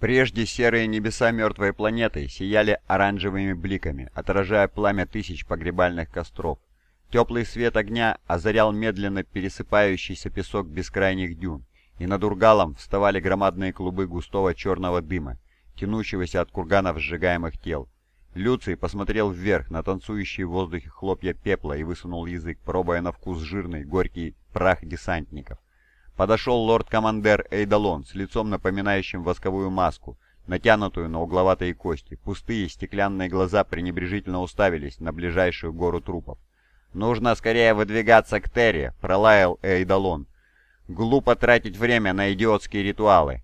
Прежде серые небеса мертвой планеты сияли оранжевыми бликами, отражая пламя тысяч погребальных костров. Теплый свет огня озарял медленно пересыпающийся песок бескрайних дюн, и над Ургалом вставали громадные клубы густого черного дыма, тянущегося от курганов сжигаемых тел. Люций посмотрел вверх на танцующие в воздухе хлопья пепла и высунул язык, пробуя на вкус жирный, горький прах десантников. Подошел лорд-командер Эйдалон с лицом напоминающим восковую маску, натянутую на угловатые кости. Пустые стеклянные глаза пренебрежительно уставились на ближайшую гору трупов. «Нужно скорее выдвигаться к Терри», — пролаял Эйдалон. «Глупо тратить время на идиотские ритуалы».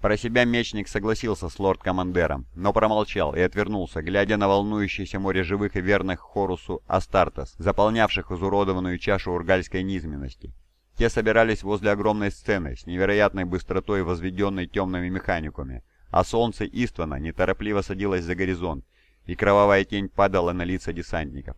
Про себя мечник согласился с лорд-командером, но промолчал и отвернулся, глядя на волнующееся море живых и верных Хорусу Астартес, заполнявших изуродованную чашу ургальской низменности. Те собирались возле огромной сцены, с невероятной быстротой возведенной темными механиками, а солнце Иствана неторопливо садилось за горизонт, и кровавая тень падала на лица десантников.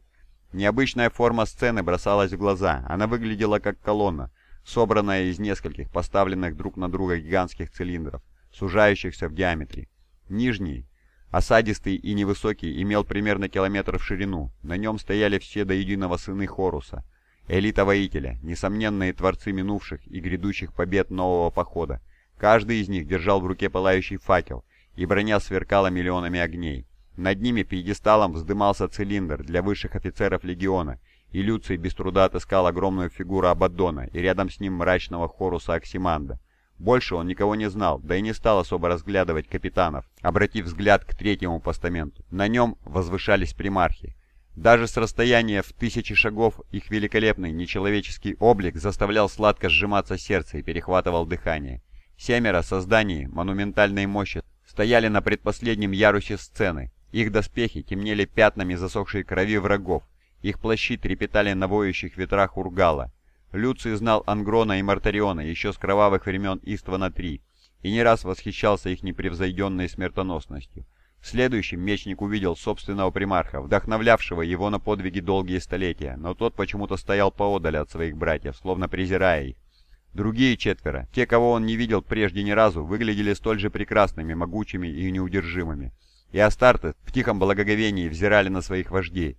Необычная форма сцены бросалась в глаза, она выглядела как колонна, собранная из нескольких поставленных друг на друга гигантских цилиндров, сужающихся в диаметре. Нижний, осадистый и невысокий, имел примерно километр в ширину, на нем стояли все до единого сыны Хоруса, элита воителя, несомненные творцы минувших и грядущих побед нового похода. Каждый из них держал в руке пылающий факел, и броня сверкала миллионами огней. Над ними пьедесталом вздымался цилиндр для высших офицеров легиона, и Люций без труда отыскал огромную фигуру Абаддона и рядом с ним мрачного Хоруса Оксиманда. Больше он никого не знал, да и не стал особо разглядывать капитанов, обратив взгляд к третьему постаменту. На нем возвышались примархи. Даже с расстояния в тысячи шагов их великолепный нечеловеческий облик заставлял сладко сжиматься сердце и перехватывал дыхание. Семеро созданий монументальной мощи стояли на предпоследнем ярусе сцены, их доспехи темнели пятнами засохшей крови врагов, их плащи трепетали на воющих ветрах Ургала. Люций знал Ангрона и Мартариона еще с кровавых времен Иствана-3 и не раз восхищался их непревзойденной смертоносностью. Следующим мечник увидел собственного примарха, вдохновлявшего его на подвиги долгие столетия, но тот почему-то стоял поодаль от своих братьев, словно презирая их. Другие четверо, те, кого он не видел прежде ни разу, выглядели столь же прекрасными, могучими и неудержимыми и Астарты в тихом благоговении взирали на своих вождей.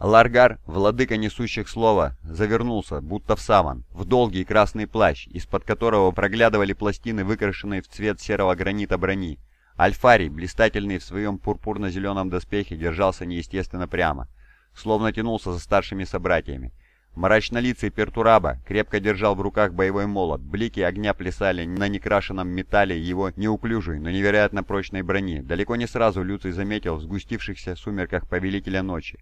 Ларгар, владыка несущих слова, завернулся, будто в саван, в долгий красный плащ, из-под которого проглядывали пластины, выкрашенные в цвет серого гранита брони. Альфарий, блистательный в своем пурпурно-зеленом доспехе, держался неестественно прямо, словно тянулся за старшими собратьями. Мрачнолицый Пертураба крепко держал в руках боевой молот, блики огня плясали на некрашенном металле его неуклюжей, но невероятно прочной брони. Далеко не сразу Люций заметил в сгустившихся сумерках Повелителя Ночи.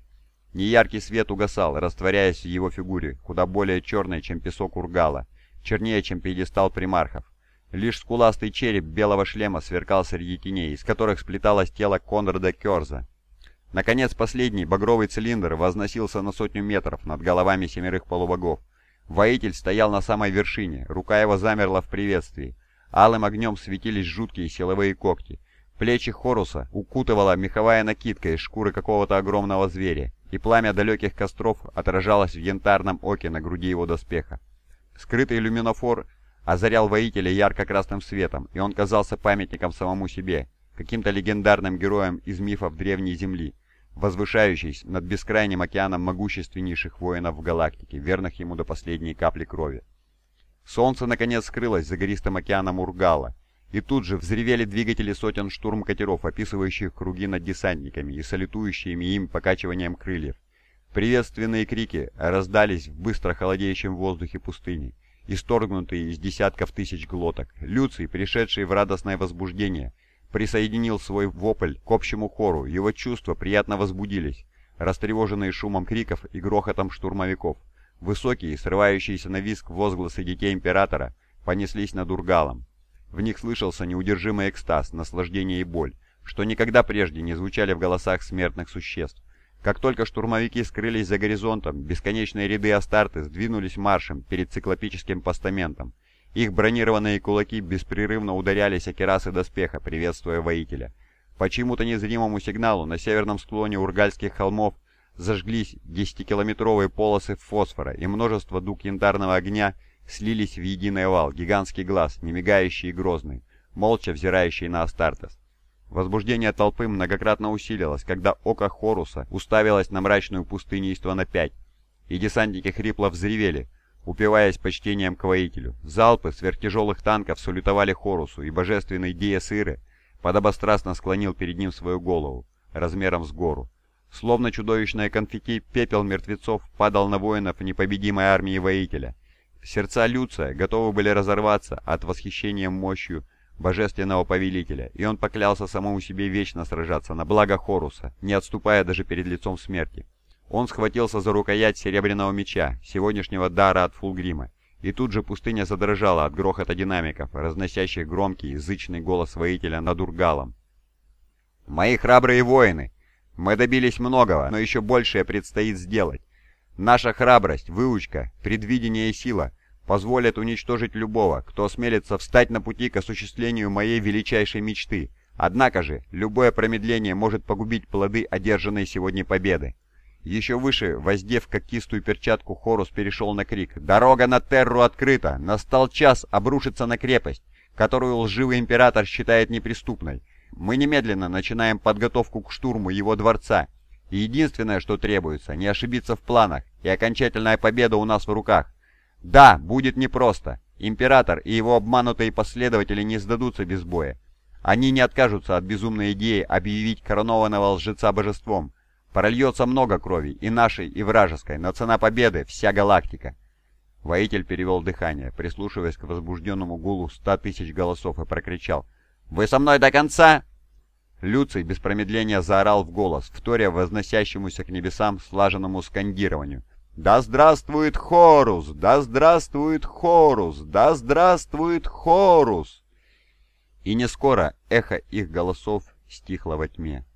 Неяркий свет угасал, растворяясь в его фигуре, куда более черной, чем песок Ургала, чернее, чем пьедестал примархов. Лишь скуластый череп белого шлема сверкал среди теней, из которых сплеталось тело Конрада Керза, Наконец, последний багровый цилиндр возносился на сотню метров над головами семерых полубогов. Воитель стоял на самой вершине, рука его замерла в приветствии. Алым огнем светились жуткие силовые когти. Плечи Хоруса укутывала меховая накидка из шкуры какого-то огромного зверя, и пламя далеких костров отражалось в янтарном оке на груди его доспеха. Скрытый люминофор озарял воителя ярко-красным светом, и он казался памятником самому себе, каким-то легендарным героем из мифов Древней Земли, возвышающийся над бескрайним океаном могущественнейших воинов в галактике, верных ему до последней капли крови. Солнце наконец скрылось за гористым океаном Ургала, и тут же взревели двигатели сотен штурм-катеров, описывающих круги над десантниками и салютующими им покачиванием крыльев. Приветственные крики раздались в быстро холодеющем воздухе пустыни, исторгнутые из десятков тысяч глоток. Люций, пришедший в радостное возбуждение, присоединил свой вопль к общему хору, его чувства приятно возбудились, растревоженные шумом криков и грохотом штурмовиков. Высокие, срывающиеся на виск возгласы детей Императора понеслись над Ургалом. В них слышался неудержимый экстаз, наслаждение и боль, что никогда прежде не звучали в голосах смертных существ. Как только штурмовики скрылись за горизонтом, бесконечные ряды Астарты сдвинулись маршем перед циклопическим постаментом, их бронированные кулаки беспрерывно ударялись о керасы доспеха, приветствуя воителя. По чему-то незримому сигналу на северном склоне Ургальских холмов зажглись десятикилометровые полосы фосфора, и множество дуг янтарного огня слились в единый овал, гигантский глаз, не мигающий и грозный. молча взирающие на Астартес. Возбуждение толпы многократно усилилось, когда око Хоруса уставилось на мрачную пустыню Иствана-5, и десантники хрипло взревели, упиваясь почтением к воителю. Залпы сверхтяжелых танков салютовали Хорусу, и божественный Диас Иры подобострастно склонил перед ним свою голову, размером с гору. Словно чудовищное конфетти, пепел мертвецов падал на воинов непобедимой армии воителя. Сердца Люция готовы были разорваться от восхищения мощью божественного повелителя, и он поклялся самому себе вечно сражаться на благо Хоруса, не отступая даже перед лицом смерти. Он схватился за рукоять серебряного меча, сегодняшнего дара от Фулгрима, и тут же пустыня задрожала от грохота динамиков, разносящих громкий, язычный голос воителя над Ургалом. «Мои храбрые воины! Мы добились многого, но еще большее предстоит сделать. Наша храбрость, выучка, предвидение и сила позволят уничтожить любого, кто осмелится встать на пути к осуществлению моей величайшей мечты. Однако же, любое промедление может погубить плоды одержанной сегодня победы. Еще выше, воздев когтистую перчатку, Хорус перешел на крик. «Дорога на Терру открыта! Настал час обрушиться на крепость, которую лживый император считает неприступной. Мы немедленно начинаем подготовку к штурму его дворца. Единственное, что требуется, не ошибиться в планах, и окончательная победа у нас в руках. Да, будет непросто. Император и его обманутые последователи не сдадутся без боя. Они не откажутся от безумной идеи объявить коронованного лжеца божеством, Прольется много крови, и нашей, и вражеской, но цена победы — вся галактика. Воитель перевел дыхание, прислушиваясь к возбужденному гулу ста тысяч голосов, и прокричал. «Вы со мной до конца?» Люций без промедления заорал в голос, вторя возносящемуся к небесам слаженному скандированию. «Да здравствует Хорус! Да здравствует Хорус! Да здравствует Хорус!» И не скоро эхо их голосов стихло во тьме.